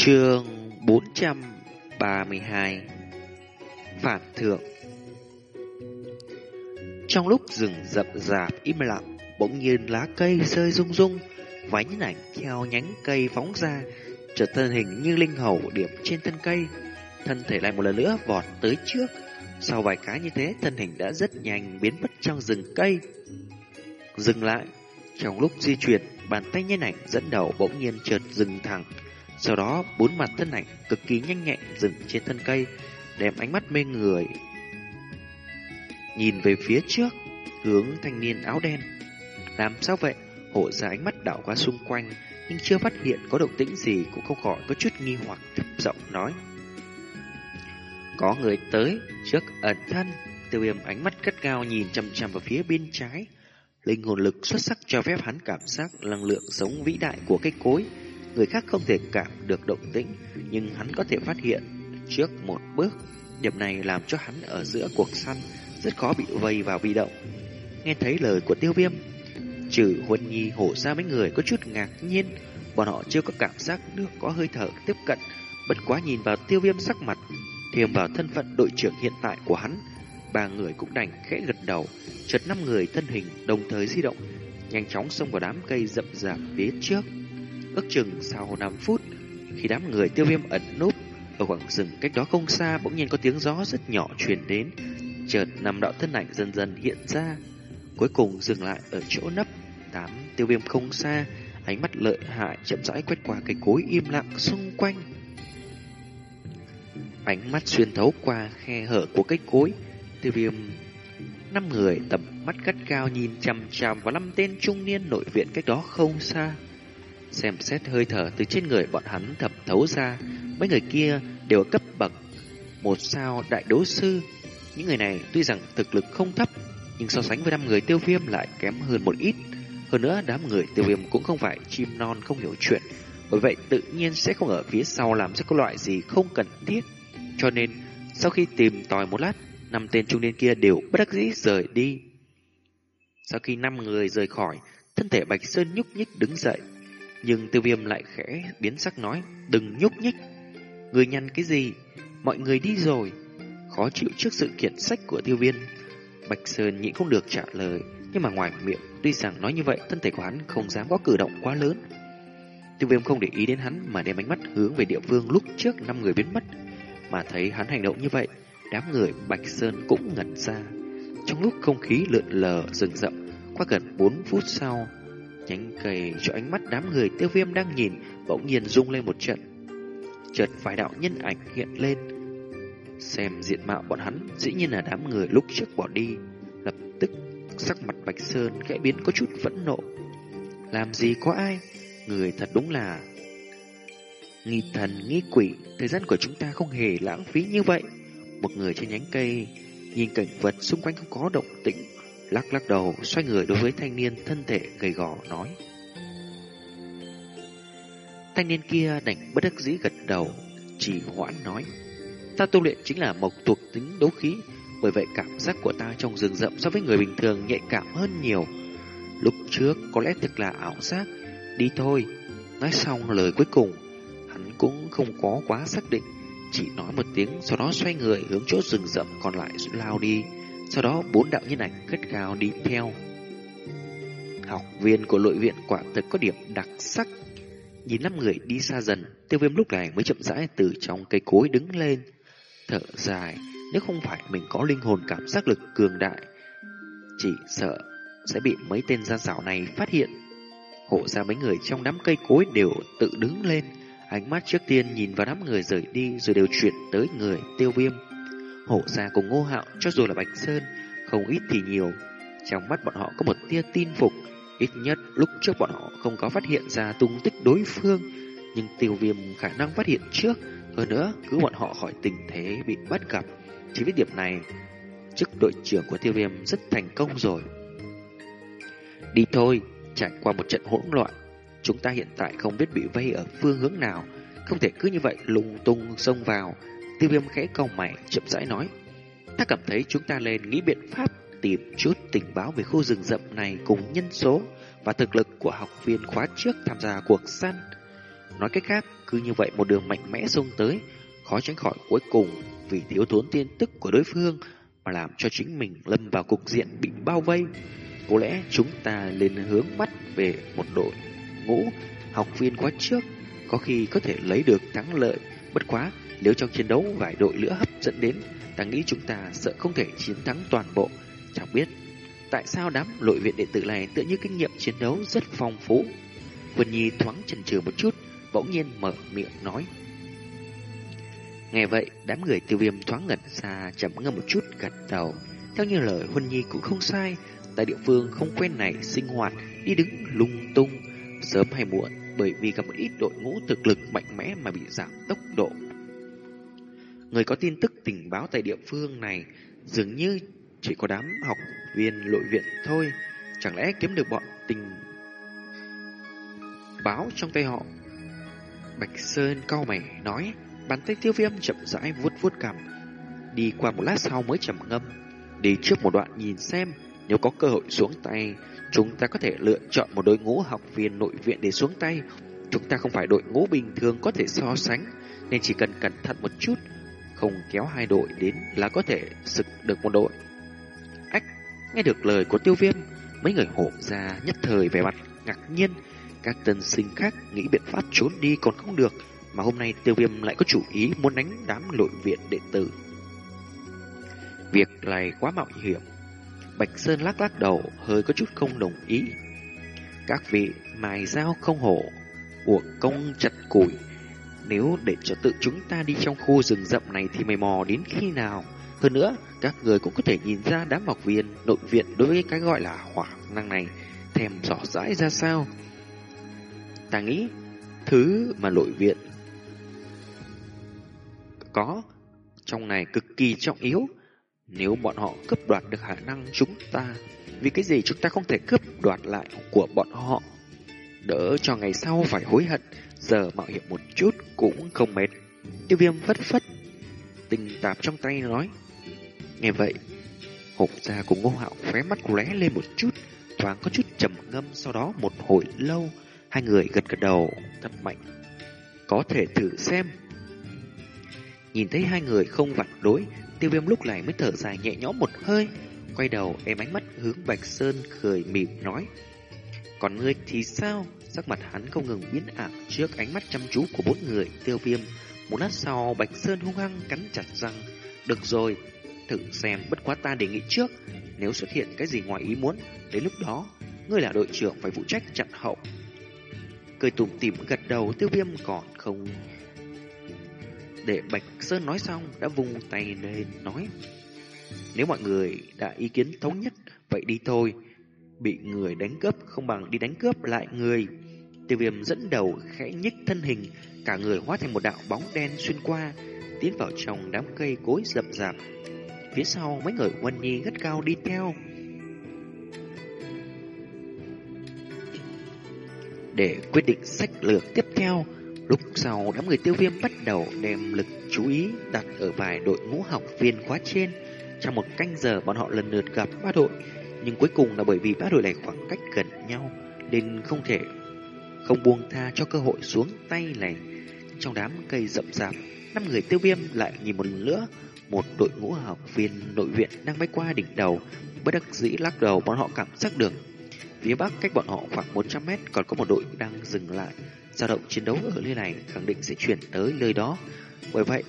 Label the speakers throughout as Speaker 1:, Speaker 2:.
Speaker 1: Chương 432 Phản thượng. Trong lúc rừng rậm rạp im lặng, bỗng nhiên lá cây rơi rung rung, vánh ảnh theo nhánh cây phóng ra, trở thân hình như linh hầu điểm trên thân cây, thân thể lại một lần nữa vọt tới trước. Sau vài cái như thế, thân hình đã rất nhanh biến mất trong rừng cây. Dừng lại, trong lúc di chuyển, bàn tay nhân ảnh dẫn đầu bỗng nhiên chợt dừng thẳng, sau đó, bốn mặt thân ảnh cực kỳ nhanh nhẹn dừng trên thân cây, đem ánh mắt mê người. Nhìn về phía trước, hướng thanh niên áo đen. Làm sao vậy? Hộ ra ánh mắt đảo qua xung quanh, nhưng chưa phát hiện có động tĩnh gì cũng không khỏi có chút nghi hoặc thấp giọng nói. Có người tới, trước ẩn thân, tiêu viêm ánh mắt cất cao nhìn chăm chăm vào phía bên trái. Linh hồn lực xuất sắc cho phép hắn cảm giác năng lượng sống vĩ đại của cây cối, Người khác không thể cảm được động tĩnh, nhưng hắn có thể phát hiện trước một bước. Điểm này làm cho hắn ở giữa cuộc săn rất khó bị vây vào bị động. Nghe thấy lời của tiêu viêm, trừ huân nhi hổ ra mấy người có chút ngạc nhiên, bọn họ chưa có cảm giác được có hơi thở tiếp cận, bất quá nhìn vào tiêu viêm sắc mặt, thêm vào thân phận đội trưởng hiện tại của hắn, ba người cũng đành khẽ gật đầu, chợt năm người thân hình đồng thời di động, nhanh chóng xông vào đám cây rậm rạp phía trước. Ước chừng sau 5 phút, khi đám người tiêu viêm ẩn núp ở khoảng rừng cách đó không xa bỗng nhiên có tiếng gió rất nhỏ truyền đến, chợt năm đạo thân ảnh dần dần hiện ra, cuối cùng dừng lại ở chỗ nấp. tám tiêu viêm không xa, ánh mắt lợi hại chậm rãi quét qua cây cối im lặng xung quanh. Ánh mắt xuyên thấu qua khe hở của cây cối, tiêu viêm năm người tầm mắt gắt cao nhìn chằm chằm vào năm tên trung niên nội viện cách đó không xa. Xem xét hơi thở từ trên người bọn hắn thẩm thấu ra, mấy người kia đều cấp bậc một sao đại đấu sư. Những người này tuy rằng thực lực không thấp, nhưng so sánh với năm người tiêu viêm lại kém hơn một ít. Hơn nữa, đám người tiêu viêm cũng không phải chim non không hiểu chuyện, bởi vậy tự nhiên sẽ không ở phía sau làm ra có loại gì không cần thiết. Cho nên, sau khi tìm tòi một lát, năm tên trung niên kia đều bất đắc dĩ rời đi. Sau khi năm người rời khỏi, thân thể Bạch Sơn nhúc nhích đứng dậy, nhưng tiêu viêm lại khẽ biến sắc nói, Đừng nhúc nhích. Người nhăn cái gì? Mọi người đi rồi. Khó chịu trước sự kiện sách của tiêu viêm. Bạch Sơn nhịn không được trả lời, Nhưng mà ngoài miệng, Tuy rằng nói như vậy, Thân thể của hắn không dám có cử động quá lớn. Tiêu viêm không để ý đến hắn Mà đem ánh mắt hướng về địa phương lúc trước năm người biến mất. Mà thấy hắn hành động như vậy, Đám người Bạch Sơn cũng ngẩn ra. Trong lúc không khí lượn lờ rừng rậm, Qua gần 4 phút sau Nhánh cây cho ánh mắt đám người tiêu viêm đang nhìn bỗng nhiên rung lên một trận. Chợt vài đạo nhân ảnh hiện lên. Xem diện mạo bọn hắn, dĩ nhiên là đám người lúc trước bỏ đi. Lập tức, sắc mặt Bạch Sơn khẽ biến có chút phẫn nộ. Làm gì có ai? Người thật đúng là nghi thần, nghi quỷ. Thời gian của chúng ta không hề lãng phí như vậy. Một người trên nhánh cây, nhìn cảnh vật xung quanh không có động tĩnh lắc lắc đầu, xoay người đối với thanh niên thân thể gầy gò nói. Thanh niên kia đành bất đắc dĩ gật đầu, chỉ hoãn nói. Ta tu luyện chính là mộc thuộc tính đấu khí, bởi vậy cảm giác của ta trong rừng rậm so với người bình thường nhạy cảm hơn nhiều. Lúc trước có lẽ thực là ảo giác, đi thôi. Nói xong lời cuối cùng, hắn cũng không có quá xác định, chỉ nói một tiếng sau đó xoay người hướng chỗ rừng rậm còn lại lao đi. Sau đó bốn đạo nhân ảnh gắt gào đi theo. Học viên của nội viện quả thực có điểm đặc sắc. Nhìn năm người đi xa dần, tiêu viêm lúc này mới chậm rãi từ trong cây cối đứng lên. Thở dài, nếu không phải mình có linh hồn cảm giác lực cường đại, chỉ sợ sẽ bị mấy tên gian xảo này phát hiện. Hộ ra mấy người trong đám cây cối đều tự đứng lên, ánh mắt trước tiên nhìn vào đám người rời đi rồi đều chuyển tới người tiêu viêm. Hổ gia cùng ngô hạo cho dù là Bạch Sơn, không ít thì nhiều. Trong mắt bọn họ có một tia tin phục, ít nhất lúc trước bọn họ không có phát hiện ra tung tích đối phương, nhưng tiêu viêm khả năng phát hiện trước, hơn nữa cứ bọn họ khỏi tình thế bị bắt gặp. Chỉ với điểm này, chức đội trưởng của tiêu viêm rất thành công rồi. Đi thôi, trải qua một trận hỗn loạn, chúng ta hiện tại không biết bị vây ở phương hướng nào, không thể cứ như vậy lùng tung xông vào, Tiêu viêm khẽ cau mày, chậm rãi nói. Ta cảm thấy chúng ta nên nghĩ biện pháp tìm chút tình báo về khu rừng rậm này cùng nhân số và thực lực của học viên khóa trước tham gia cuộc săn. Nói cách khác, cứ như vậy một đường mạnh mẽ xông tới, khó tránh khỏi cuối cùng vì thiếu thốn tin tức của đối phương mà làm cho chính mình lâm vào cục diện bị bao vây. Có lẽ chúng ta lên hướng mắt về một đội ngũ học viên khóa trước, có khi có thể lấy được thắng lợi. Bất quá, nếu trong chiến đấu vài đội lửa hấp dẫn đến, ta nghĩ chúng ta sợ không thể chiến thắng toàn bộ. Chẳng biết tại sao đám nội viện đệ tử này tựa như kinh nghiệm chiến đấu rất phong phú. Quân Nhi thoáng chần chừ một chút, bỗng nhiên mở miệng nói. Nghe vậy, đám người tiêu viêm thoáng ngẩn xa, chậm ngâm một chút gật đầu. Theo như lời Huân Nhi cũng không sai, tại địa phương không quen này sinh hoạt, đi đứng lung tung, sớm hay muộn, bởi vì gặp một ít đội ngũ thực lực mạnh mẽ mà bị giảm tốc độ. Người có tin tức tình báo tại địa phương này dường như chỉ có đám học viên nội viện thôi, chẳng lẽ kiếm được bọn tình báo trong tay họ. Bạch Sơn cao mày nói, bàn tay tiêu viêm chậm rãi vuốt vuốt cằm, đi qua một lát sau mới trầm ngâm, đi trước một đoạn nhìn xem nếu có cơ hội xuống tay, chúng ta có thể lựa chọn một đội ngũ học viên nội viện để xuống tay. Chúng ta không phải đội ngũ bình thường có thể so sánh, nên chỉ cần cẩn thận một chút, không kéo hai đội đến là có thể sực được một đội. Ách, nghe được lời của tiêu viêm, mấy người hổ ra nhất thời vẻ mặt ngạc nhiên, các tân sinh khác nghĩ biện pháp trốn đi còn không được, mà hôm nay tiêu viêm lại có chủ ý muốn đánh đám nội viện đệ tử. Việc này quá mạo hiểm. Bạch Sơn lắc lắc đầu, hơi có chút không đồng ý. Các vị mài dao không hổ, uổng công chặt củi. Nếu để cho tự chúng ta đi trong khu rừng rậm này thì mày mò đến khi nào? Hơn nữa, các người cũng có thể nhìn ra đám học viên nội viện đối với cái gọi là hỏa năng này thèm rõ rãi ra sao. Ta nghĩ, thứ mà nội viện có trong này cực kỳ trọng yếu. Nếu bọn họ cướp đoạt được khả năng chúng ta, vì cái gì chúng ta không thể cướp đoạt lại của bọn họ? Đỡ cho ngày sau phải hối hận, giờ mạo hiểm một chút cũng không mệt. Tiêu viêm phất phất, tình tạp trong tay nói. Nghe vậy, hộp ra của ngô hạo khóe mắt lóe lên một chút, thoáng có chút trầm ngâm sau đó một hồi lâu, hai người gật gật đầu thật mạnh. Có thể thử xem. Nhìn thấy hai người không vặn đối, tiêu viêm lúc này mới thở dài nhẹ nhõm một hơi, quay đầu em ánh mắt hướng Bạch Sơn cười mỉm nói. Còn ngươi thì sao? Sắc mặt hắn không ngừng biến ảo trước ánh mắt chăm chú của bốn người tiêu viêm. Một lát sau, Bạch Sơn hung hăng cắn chặt răng. Được rồi, thử xem bất quá ta đề nghị trước. Nếu xuất hiện cái gì ngoài ý muốn, đến lúc đó, ngươi là đội trưởng phải phụ trách chặn hậu. Cười tủm tỉm gật đầu tiêu viêm còn không để Bạch Sơn nói xong đã vung tay lên nói Nếu mọi người đã ý kiến thống nhất Vậy đi thôi Bị người đánh cướp không bằng đi đánh cướp lại người. Tiêu viêm dẫn đầu khẽ nhích thân hình Cả người hóa thành một đạo bóng đen xuyên qua Tiến vào trong đám cây cối rậm rạp. Phía sau mấy người quân Nhi gắt cao đi theo. Để quyết định sách lược tiếp theo Lúc sau đám người tiêu viêm bắt đầu đem lực chú ý đặt ở vài đội ngũ học viên khóa trên. Trong một canh giờ bọn họ lần lượt gặp ba đội, nhưng cuối cùng là bởi vì ba đội này khoảng cách gần nhau nên không thể không buông tha cho cơ hội xuống tay này. Trong đám cây rậm rạp, năm người tiêu viêm lại nhìn một lần nữa, một đội ngũ học viên nội viện đang bay qua đỉnh đầu, bất đắc dĩ lắc đầu bọn họ cảm giác được. Phía bắc cách bọn họ khoảng 100 mét còn có một đội đang dừng lại, dao động chiến đấu ở nơi này khẳng định sẽ chuyển tới nơi đó. Bởi vậy,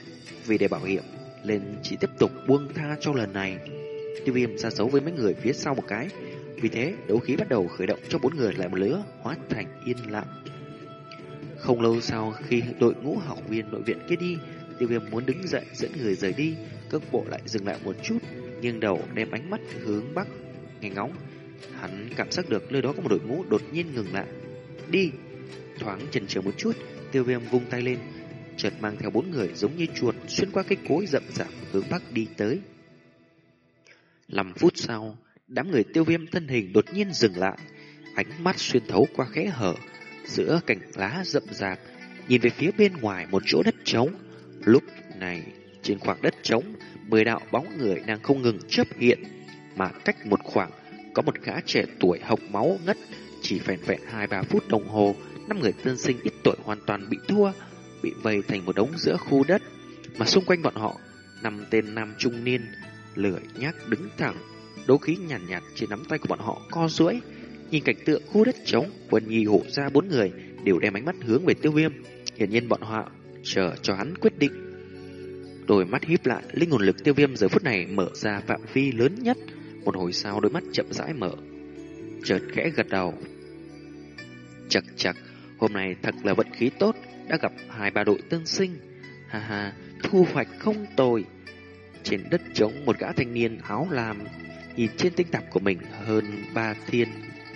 Speaker 1: vì để bảo hiểm, nên chỉ tiếp tục buông tha cho lần này. Tiêu viêm ra dấu với mấy người phía sau một cái. Vì thế, đấu khí bắt đầu khởi động cho bốn người lại một lứa, hóa thành yên lặng. Không lâu sau, khi đội ngũ học viên nội viện kia đi, tiêu viêm muốn đứng dậy dẫn người rời đi, cước bộ lại dừng lại một chút, nghiêng đầu đem ánh mắt hướng bắc, nghe ngóng. Hắn cảm giác được nơi đó có một đội ngũ đột nhiên ngừng lại. Đi! Thoáng chần chừ một chút, tiêu viêm vung tay lên, chợt mang theo bốn người giống như chuột xuyên qua cái cối rậm rạp hướng bắc đi tới. 5 phút sau, đám người tiêu viêm thân hình đột nhiên dừng lại, ánh mắt xuyên thấu qua khẽ hở giữa cành lá rậm rạp, nhìn về phía bên ngoài một chỗ đất trống. Lúc này, trên khoảng đất trống, mười đạo bóng người đang không ngừng chớp hiện, mà cách một khoảng có một gã trẻ tuổi hộc máu ngất, chỉ vẹn vẹn hai ba phút đồng hồ năm người tân sinh ít tuổi hoàn toàn bị thua, bị vây thành một đống giữa khu đất, mà xung quanh bọn họ, năm tên nam trung niên, lười nhác đứng thẳng, đấu khí nhàn nhạt, nhạt trên nắm tay của bọn họ co duỗi. Nhìn cảnh tượng khu đất trống, Quân Nhi hộ ra bốn người đều đem ánh mắt hướng về Tiêu Viêm, hiển nhiên bọn họ chờ cho hắn quyết định. Đôi mắt híp lại, linh hồn lực Tiêu Viêm giờ phút này mở ra phạm vi lớn nhất, một hồi sau đôi mắt chậm rãi mở, chợt khẽ gật đầu. Chặt chặt, hôm nay thật là vận khí tốt, đã gặp hai ba đội tân sinh. Ha ha, thu hoạch không tồi. Trên đất trống một gã thanh niên áo làm, nhìn trên tinh tạp của mình hơn ba thiên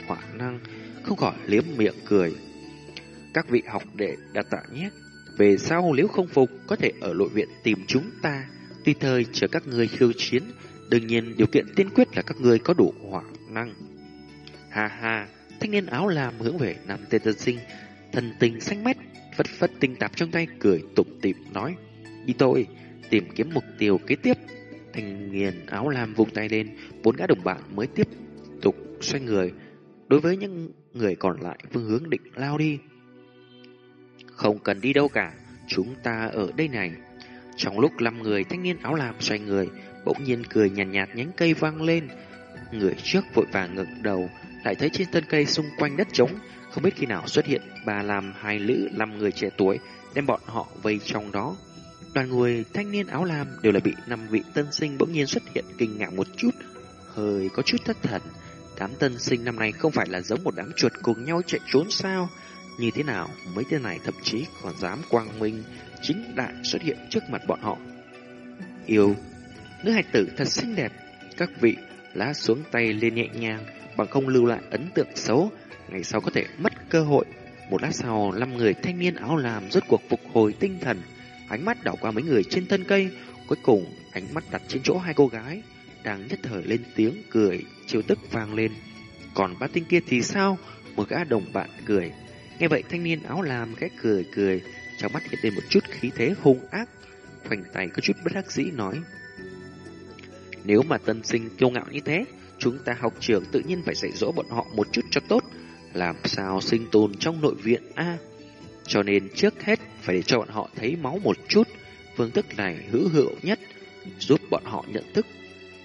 Speaker 1: hỏa năng, không khỏi liếm miệng cười. Các vị học đệ đã tạ nhé. Về sau nếu không phục, có thể ở nội viện tìm chúng ta, tùy thời chờ các người khiêu chiến. Đương nhiên, điều kiện tiên quyết là các người có đủ hỏa năng. Ha ha, thanh niên áo làm hướng về nam tên tân sinh, thần tình xanh mét, phất phất tinh tạp trong tay cười tủm tỉm nói: "Đi tôi tìm kiếm mục tiêu kế tiếp." Thanh niên áo lam vùng tay lên, bốn gã đồng bạn mới tiếp tục xoay người. Đối với những người còn lại phương hướng định lao đi. Không cần đi đâu cả, chúng ta ở đây này. Trong lúc năm người thanh niên áo lam xoay người, bỗng nhiên cười nhàn nhạt, nhạt nhánh cây vang lên. Người trước vội vàng ngẩng đầu, lại thấy trên thân cây xung quanh đất trống, không biết khi nào xuất hiện ba làm hai lữ năm người trẻ tuổi, đem bọn họ vây trong đó. Đoàn người thanh niên áo lam đều là bị năm vị tân sinh bỗng nhiên xuất hiện kinh ngạc một chút, hơi có chút thất thần. Đám tân sinh năm nay không phải là giống một đám chuột cùng nhau chạy trốn sao? Như thế nào, mấy tên này thậm chí còn dám quang minh, chính đại xuất hiện trước mặt bọn họ. Yêu, nữ hài tử thật xinh đẹp, các vị lá xuống tay lên nhẹ nhàng, bằng không lưu lại ấn tượng xấu, ngày sau có thể mất cơ hội. Một lát sau, năm người thanh niên áo làm rốt cuộc phục hồi tinh thần, ánh mắt đảo qua mấy người trên thân cây, cuối cùng ánh mắt đặt trên chỗ hai cô gái, đang nhất thời lên tiếng cười, chiêu tức vang lên. Còn ba tinh kia thì sao? Một gã đồng bạn cười. Nghe vậy thanh niên áo làm cái cười cười, trong mắt hiện lên một chút khí thế hung ác, khoanh tay có chút bất đắc dĩ nói. Nếu mà tân sinh kiêu ngạo như thế, chúng ta học trường tự nhiên phải dạy dỗ bọn họ một chút cho tốt, làm sao sinh tồn trong nội viện a cho nên trước hết phải để cho bọn họ thấy máu một chút, phương thức này hữu hiệu nhất, giúp bọn họ nhận thức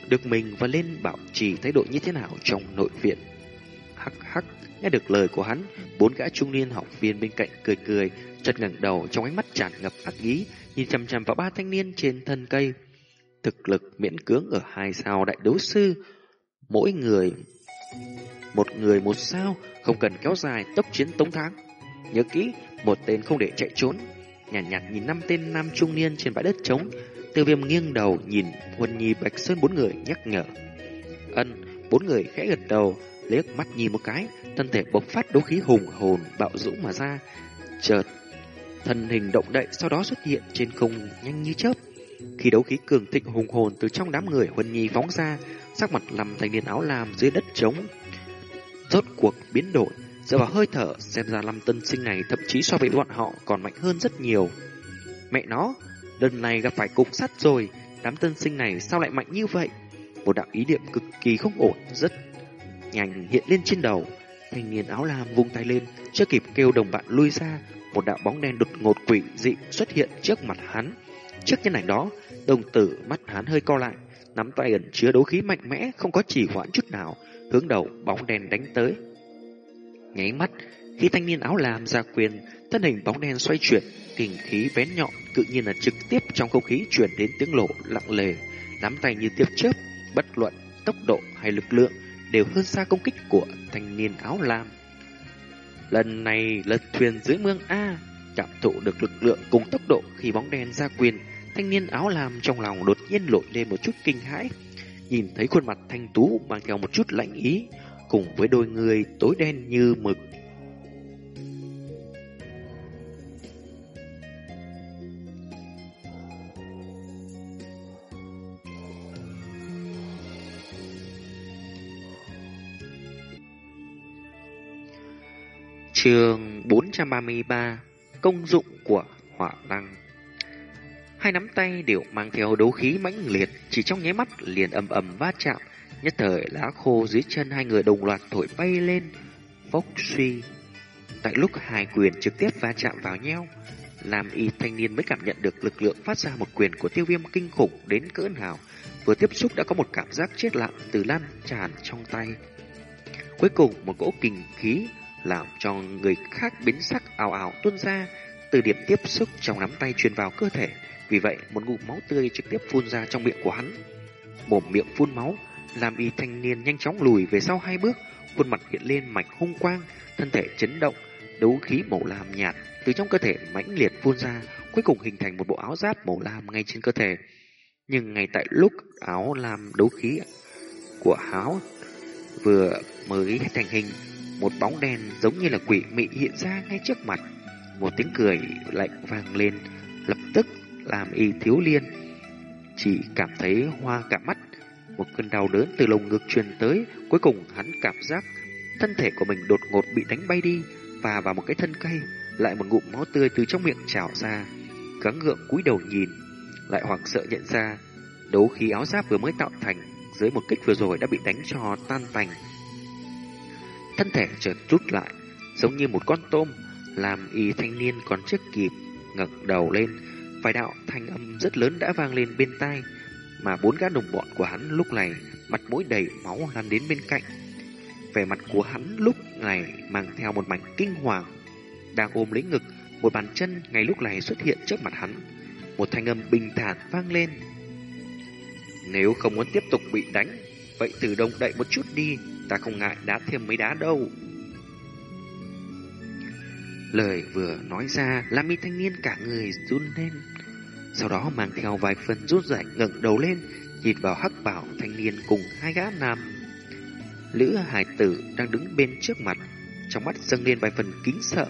Speaker 1: được mình và lên bảo trì thái độ như thế nào trong nội viện. Hắc hắc, nghe được lời của hắn, bốn gã trung niên học viên bên cạnh cười cười, chợt ngẩng đầu trong ánh mắt tràn ngập ác ý, nhìn chằm chằm vào ba thanh niên trên thân cây. Thực lực miễn cưỡng ở hai sao đại đấu sư, mỗi người một người một sao, không cần kéo dài tốc chiến tống thắng. Nhớ kỹ, một tên không để chạy trốn. Nhàn nhạt, nhạt nhìn năm tên nam trung niên trên bãi đất trống, Tiêu viêm nghiêng đầu nhìn Huân Nhi Bạch Sơn bốn người nhắc nhở. Ân, bốn người khẽ gật đầu, liếc mắt nhìn một cái, thân thể bộc phát đấu khí hùng hồn bạo dũng mà ra. Chợt, thân hình động đậy sau đó xuất hiện trên không nhanh như chớp. Khi đấu khí cường thịnh hùng hồn từ trong đám người Huân Nhi phóng ra, sắc mặt lầm thành niên áo làm dưới đất trống. Rốt cuộc biến đổi, dựa vào hơi thở xem ra lâm tân sinh này thậm chí so với bọn họ còn mạnh hơn rất nhiều. Mẹ nó, lần này gặp phải cục sắt rồi, đám tân sinh này sao lại mạnh như vậy? Một đạo ý niệm cực kỳ không ổn, rất nhanh hiện lên trên đầu. Thanh niên áo lam vung tay lên, chưa kịp kêu đồng bạn lui ra, một đạo bóng đen đột ngột quỷ dị xuất hiện trước mặt hắn. Trước nhân ảnh đó, đồng tử mắt hắn hơi co lại, nắm tay ẩn chứa đấu khí mạnh mẽ, không có chỉ hoãn chút nào, hướng đầu bóng đen đánh tới. Nháy mắt, khi thanh niên áo lam ra quyền, thân hình bóng đen xoay chuyển, kình khí bén nhọn tự nhiên là trực tiếp trong không khí truyền đến tiếng lộ lặng lề, nắm tay như tiếp chớp, bất luận tốc độ hay lực lượng đều hơn xa công kích của thanh niên áo lam. Lần này lật thuyền dưới mương A, cảm thụ được lực lượng cùng tốc độ khi bóng đen ra quyền, thanh niên áo lam trong lòng đột nhiên lội lên một chút kinh hãi. Nhìn thấy khuôn mặt thanh tú mang theo một chút lạnh ý, cùng với đôi người tối đen như mực. Trường 433 Công dụng của hỏa năng. Hai nắm tay đều mang theo đấu khí mãnh liệt, Chỉ trong nháy mắt liền ầm ầm va chạm Nhất thời lá khô dưới chân hai người đồng loạt thổi bay lên Phốc suy Tại lúc hai quyền trực tiếp va chạm vào nhau, làm y thanh niên mới cảm nhận được lực lượng phát ra một quyền của tiêu viêm kinh khủng đến cỡ nào. Vừa tiếp xúc đã có một cảm giác chết lặng từ lan tràn trong tay. Cuối cùng một cỗ kinh khí làm cho người khác biến sắc ảo ảo tuôn ra từ điểm tiếp xúc trong nắm tay truyền vào cơ thể. Vì vậy, một ngụm máu tươi trực tiếp phun ra trong miệng của hắn. Mồm miệng phun máu, làm y thanh niên nhanh chóng lùi về sau hai bước, khuôn mặt hiện lên mạch hung quang, thân thể chấn động, đấu khí màu lam nhạt từ trong cơ thể mãnh liệt phun ra, cuối cùng hình thành một bộ áo giáp màu lam ngay trên cơ thể. Nhưng ngay tại lúc áo lam đấu khí của áo vừa mới thành hình, một bóng đen giống như là quỷ mị hiện ra ngay trước mặt. Một tiếng cười lạnh vang lên, lập tức làm y thiếu liên. Chỉ cảm thấy hoa cả mắt, một cơn đau đớn từ lồng ngực truyền tới, cuối cùng hắn cảm giác thân thể của mình đột ngột bị đánh bay đi, và vào một cái thân cây, lại một ngụm máu tươi từ trong miệng trào ra. Gắng gượng cúi đầu nhìn, lại hoảng sợ nhận ra, đấu khí áo giáp vừa mới tạo thành dưới một kích vừa rồi đã bị đánh cho tan tành. Thân thể chợt rút lại, giống như một con tôm, làm y thanh niên còn chưa kịp ngẩng đầu lên, vài đạo thanh âm rất lớn đã vang lên bên tai, mà bốn gã đồng bọn của hắn lúc này mặt mũi đầy máu lan đến bên cạnh. Vẻ mặt của hắn lúc này mang theo một mảnh kinh hoàng, đang ôm lấy ngực, một bàn chân ngay lúc này xuất hiện trước mặt hắn. Một thanh âm bình thản vang lên. Nếu không muốn tiếp tục bị đánh, vậy từ đông đậy một chút đi, ta không ngại đá thêm mấy đá đâu. Lời vừa nói ra, làm mi thanh niên cả người run lên. Sau đó mang theo vài phần rút rảnh ngẩng đầu lên, nhìn vào hắc bảo thanh niên cùng hai gã nam. Lữ hải tử đang đứng bên trước mặt, trong mắt dâng lên vài phần kính sợ.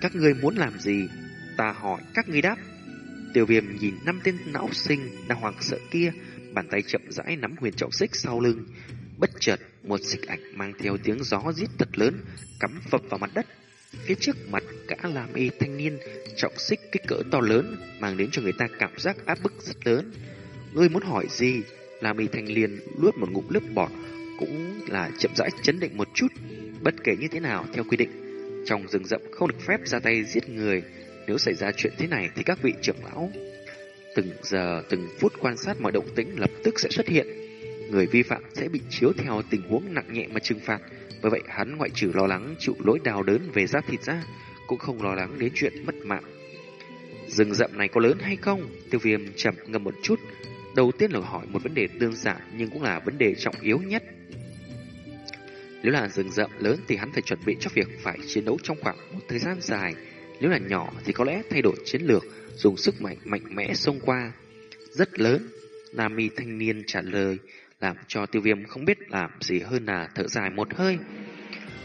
Speaker 1: Các ngươi muốn làm gì? Ta hỏi các ngươi đáp. Tiểu viêm nhìn năm tên não sinh đang hoảng sợ kia, bàn tay chậm rãi nắm huyền trọng xích sau lưng. Bất chợt, một xích ảnh mang theo tiếng gió rít thật lớn, cắm phập vào mặt đất. Phía trước mặt cả làm y thanh niên trọng xích kích cỡ to lớn mang đến cho người ta cảm giác áp bức rất lớn. Ngươi muốn hỏi gì? Làm y thanh liên luốt một ngụm lớp bọt cũng là chậm rãi chấn định một chút. Bất kể như thế nào theo quy định, trong rừng rậm không được phép ra tay giết người. Nếu xảy ra chuyện thế này thì các vị trưởng lão từng giờ từng phút quan sát mọi động tĩnh lập tức sẽ xuất hiện. Người vi phạm sẽ bị chiếu theo tình huống nặng nhẹ mà trừng phạt. Bởi vậy hắn ngoại trừ lo lắng chịu lỗi đau đớn về giáp thịt ra, cũng không lo lắng đến chuyện mất mạng. Rừng rậm này có lớn hay không? Tiêu viêm chậm ngâm một chút. Đầu tiên là hỏi một vấn đề đơn giản nhưng cũng là vấn đề trọng yếu nhất. Nếu là rừng rậm lớn thì hắn phải chuẩn bị cho việc phải chiến đấu trong khoảng một thời gian dài. Nếu là nhỏ thì có lẽ thay đổi chiến lược, dùng sức mạnh mạnh mẽ xông qua. Rất lớn, Nam mi thanh niên trả lời, làm cho tiêu viêm không biết làm gì hơn là thở dài một hơi.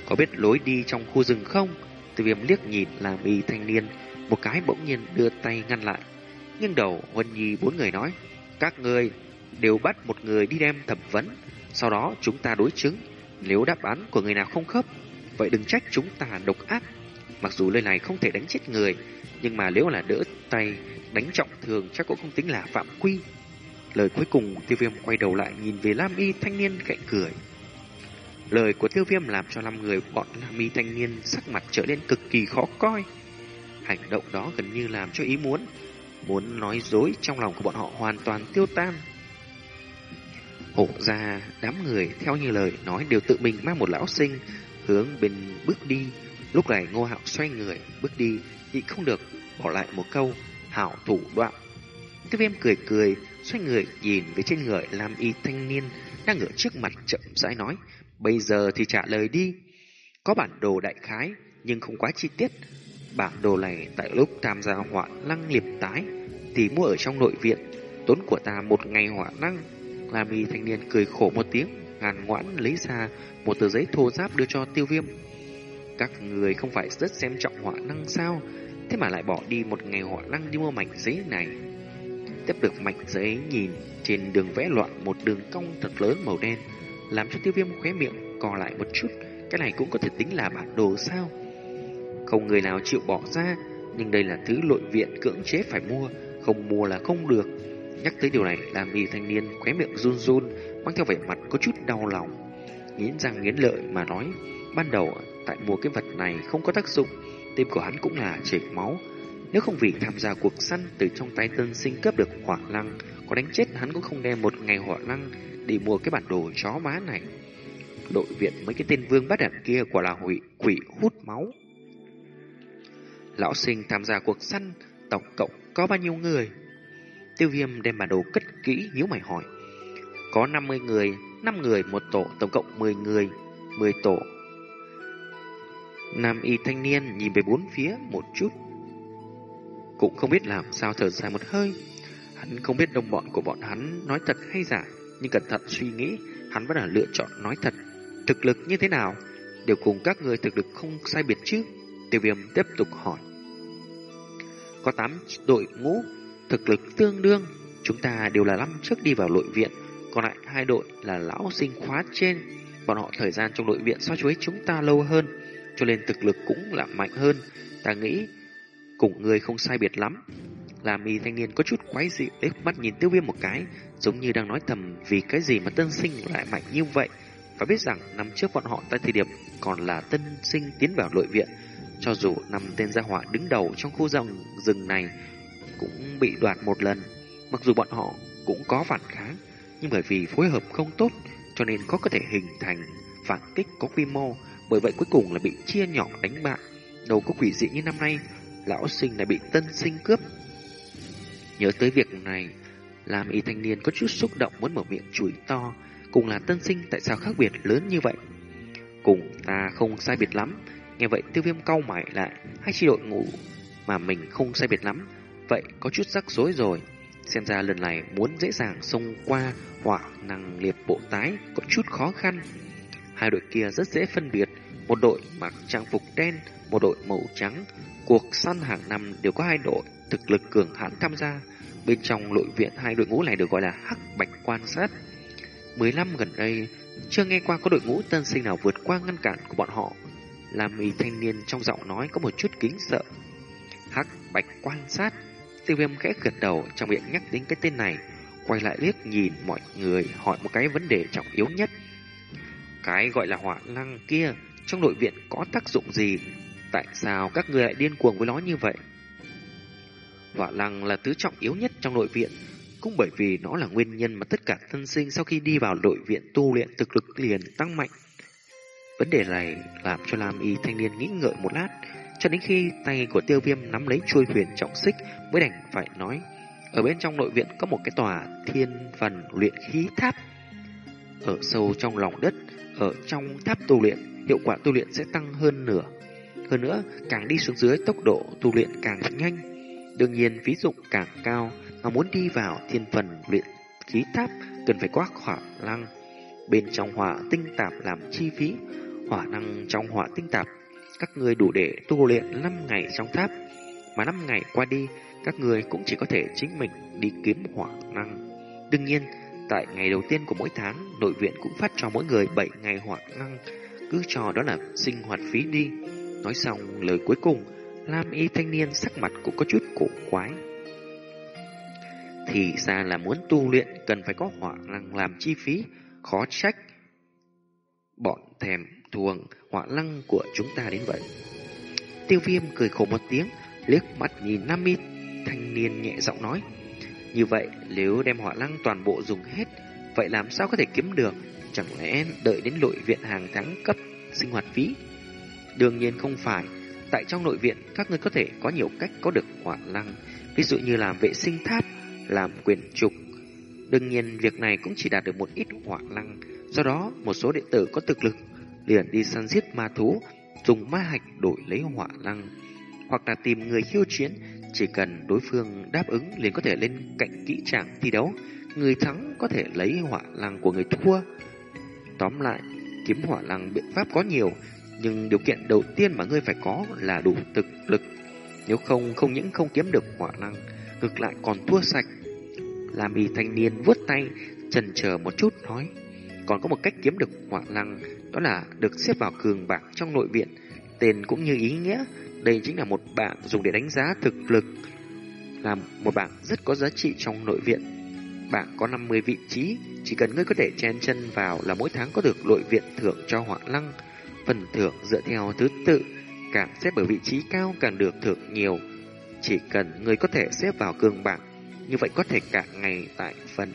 Speaker 1: Có biết lối đi trong khu rừng không? Tiêu viêm liếc nhìn làm y thanh niên, một cái bỗng nhiên đưa tay ngăn lại. Nhưng đầu Huân Nhi bốn người nói, các người đều bắt một người đi đem thẩm vấn, sau đó chúng ta đối chứng. Nếu đáp án của người nào không khớp, vậy đừng trách chúng ta độc ác. Mặc dù lời này không thể đánh chết người, nhưng mà nếu là đỡ tay đánh trọng thường chắc cũng không tính là phạm quy. Lời cuối cùng tiêu viêm quay đầu lại nhìn về Lam Y thanh niên cạnh cười. Lời của tiêu viêm làm cho năm người bọn Lam Y thanh niên sắc mặt trở nên cực kỳ khó coi. Hành động đó gần như làm cho ý muốn, muốn nói dối trong lòng của bọn họ hoàn toàn tiêu tan. Hổ ra đám người theo như lời nói đều tự mình mang một lão sinh hướng bên bước đi. Lúc này ngô hạo xoay người bước đi thì không được bỏ lại một câu hảo thủ đoạn. Tiêu viêm cười cười xoay người nhìn về trên người làm y thanh niên đang ở trước mặt chậm rãi nói bây giờ thì trả lời đi. Có bản đồ đại khái nhưng không quá chi tiết. Bản đồ này tại lúc tham gia họa lăng liệp tái thì mua ở trong nội viện tốn của ta một ngày hỏa năng làm y thanh niên cười khổ một tiếng, ngàn ngoãn lấy ra một tờ giấy thô giáp đưa cho tiêu viêm. Các người không phải rất xem trọng hỏa năng sao, thế mà lại bỏ đi một ngày hỏa năng đi mua mảnh giấy này. Tiếp được mảnh giấy nhìn trên đường vẽ loạn một đường cong thật lớn màu đen, làm cho tiêu viêm khóe miệng co lại một chút, cái này cũng có thể tính là bản đồ sao. Không người nào chịu bỏ ra, nhưng đây là thứ nội viện cưỡng chế phải mua, không mua là không được. Nhắc tới điều này, làm vì thanh niên khóe miệng run run, mang theo vẻ mặt có chút đau lòng. Nghiến răng nghiến lợi mà nói, ban đầu tại mua cái vật này không có tác dụng, tim của hắn cũng là chảy máu. Nếu không vì tham gia cuộc săn từ trong tay tân sinh cướp được hỏa lăng, có đánh chết hắn cũng không đem một ngày hỏa lăng đi mua cái bản đồ chó má này. Đội viện mấy cái tên vương bắt đạn kia quả là hủy quỷ hút máu. Lão sinh tham gia cuộc săn, tổng cộng có bao nhiêu người? Tiêu viêm đem bản đồ cất kỹ nhíu mày hỏi. Có 50 người, 5 người một tổ, tổng cộng 10 người, 10 tổ. Nam y thanh niên nhìn về bốn phía một chút. Cũng không biết làm sao thở dài một hơi. Hắn không biết đồng bọn của bọn hắn nói thật hay giả, nhưng cẩn thận suy nghĩ, hắn vẫn là lựa chọn nói thật. Thực lực như thế nào? Đều cùng các người thực lực không sai biệt chứ? Tiêu viêm tiếp tục hỏi. Có 8 đội ngũ, thực lực tương đương. Chúng ta đều là năm trước đi vào nội viện, còn lại hai đội là lão sinh khóa trên. Bọn họ thời gian trong nội viện so với chúng ta lâu hơn, cho nên thực lực cũng là mạnh hơn. Ta nghĩ cùng người không sai biệt lắm. Làm y thanh niên có chút quái dị liếc mắt nhìn tiêu viêm một cái, giống như đang nói thầm vì cái gì mà tân sinh lại mạnh như vậy. Và biết rằng năm trước bọn họ tại thời điểm còn là tân sinh tiến vào nội viện, cho dù năm tên gia hỏa đứng đầu trong khu rừng rừng này cũng bị đoạt một lần, mặc dù bọn họ cũng có phản kháng, nhưng bởi vì phối hợp không tốt cho nên có có thể hình thành phản kích có quy mô, bởi vậy cuối cùng là bị chia nhỏ đánh bại. Đâu có quỷ dị như năm nay, lão sinh lại bị tân sinh cướp. Nhớ tới việc này, làm y thanh niên có chút xúc động muốn mở miệng chửi to, cùng là tân sinh tại sao khác biệt lớn như vậy? Cùng ta không sai biệt lắm, nghe vậy tiêu viêm cau mày lại, hai chi đội ngủ mà mình không sai biệt lắm, vậy có chút rắc rối rồi. Xem ra lần này muốn dễ dàng xông qua hỏa năng liệt bộ tái có chút khó khăn. Hai đội kia rất dễ phân biệt, một đội mặc trang phục đen, một đội màu trắng. Cuộc săn hàng năm đều có hai đội thực lực cường hãn tham gia. Bên trong nội viện hai đội ngũ này được gọi là hắc bạch quan sát. Mười năm gần đây, chưa nghe qua có đội ngũ tân sinh nào vượt qua ngăn cản của bọn họ. Làm y thanh niên trong giọng nói có một chút kính sợ. Hắc bạch quan sát, tiêu viêm khẽ gật đầu trong miệng nhắc đến cái tên này, quay lại liếc nhìn mọi người hỏi một cái vấn đề trọng yếu nhất. Cái gọi là hỏa năng kia trong nội viện có tác dụng gì? Tại sao các người lại điên cuồng với nó như vậy? Hỏa lăng là thứ trọng yếu nhất trong nội viện, cũng bởi vì nó là nguyên nhân mà tất cả thân sinh sau khi đi vào nội viện tu luyện thực lực liền tăng mạnh. Vấn đề này làm cho Lam Y thanh niên nghĩ ngợi một lát, cho đến khi tay của tiêu viêm nắm lấy chuôi thuyền trọng xích mới đành phải nói. Ở bên trong nội viện có một cái tòa thiên phần luyện khí tháp. Ở sâu trong lòng đất, ở trong tháp tu luyện, hiệu quả tu luyện sẽ tăng hơn nửa. Hơn nữa, càng đi xuống dưới tốc độ tu luyện càng nhanh. Đương nhiên, phí dụng càng cao, mà muốn đi vào thiên phần luyện khí tháp cần phải có hỏa năng Bên trong hỏa tinh tạp làm chi phí, hỏa năng trong hỏa tinh tạp, các người đủ để tu luyện 5 ngày trong tháp. Mà 5 ngày qua đi, các người cũng chỉ có thể chính mình đi kiếm hỏa năng. Đương nhiên, tại ngày đầu tiên của mỗi tháng, nội viện cũng phát cho mỗi người 7 ngày hỏa năng, cứ cho đó là sinh hoạt phí đi. Nói xong lời cuối cùng, Lam y thanh niên sắc mặt cũng có chút cổ quái. Thì ra là muốn tu luyện cần phải có hỏa năng làm chi phí, khó trách. Bọn thèm thuồng hỏa lăng của chúng ta đến vậy. Tiêu viêm cười khổ một tiếng, liếc mắt nhìn Nam y thanh niên nhẹ giọng nói. Như vậy, nếu đem hỏa lăng toàn bộ dùng hết, vậy làm sao có thể kiếm được? Chẳng lẽ đợi đến nội viện hàng tháng cấp sinh hoạt phí? Đương nhiên không phải. Tại trong nội viện, các ngươi có thể có nhiều cách có được hỏa lăng, ví dụ như làm vệ sinh tháp, làm quyền trục. Đương nhiên, việc này cũng chỉ đạt được một ít hỏa lăng, do đó một số đệ tử có thực lực liền đi săn giết ma thú, dùng ma hạch đổi lấy hỏa lăng, hoặc là tìm người khiêu chiến, chỉ cần đối phương đáp ứng liền có thể lên cạnh kỹ trạng thi đấu, người thắng có thể lấy hỏa lăng của người thua. Tóm lại, kiếm hỏa lăng biện pháp có nhiều, nhưng điều kiện đầu tiên mà ngươi phải có là đủ thực lực. Nếu không, không những không kiếm được hỏa năng, ngược lại còn thua sạch. Làm y thanh niên vuốt tay, chần chờ một chút nói. Còn có một cách kiếm được hỏa năng đó là được xếp vào cường bảng trong nội viện. Tên cũng như ý nghĩa, đây chính là một bảng dùng để đánh giá thực lực. Là một bảng rất có giá trị trong nội viện. Bảng có 50 vị trí, chỉ cần ngươi có thể chen chân vào là mỗi tháng có được nội viện thưởng cho hỏa năng. Phần thưởng dựa theo thứ tự, càng xếp ở vị trí cao càng được thưởng nhiều. Chỉ cần người có thể xếp vào cường bảng, như vậy có thể cả ngày tại phần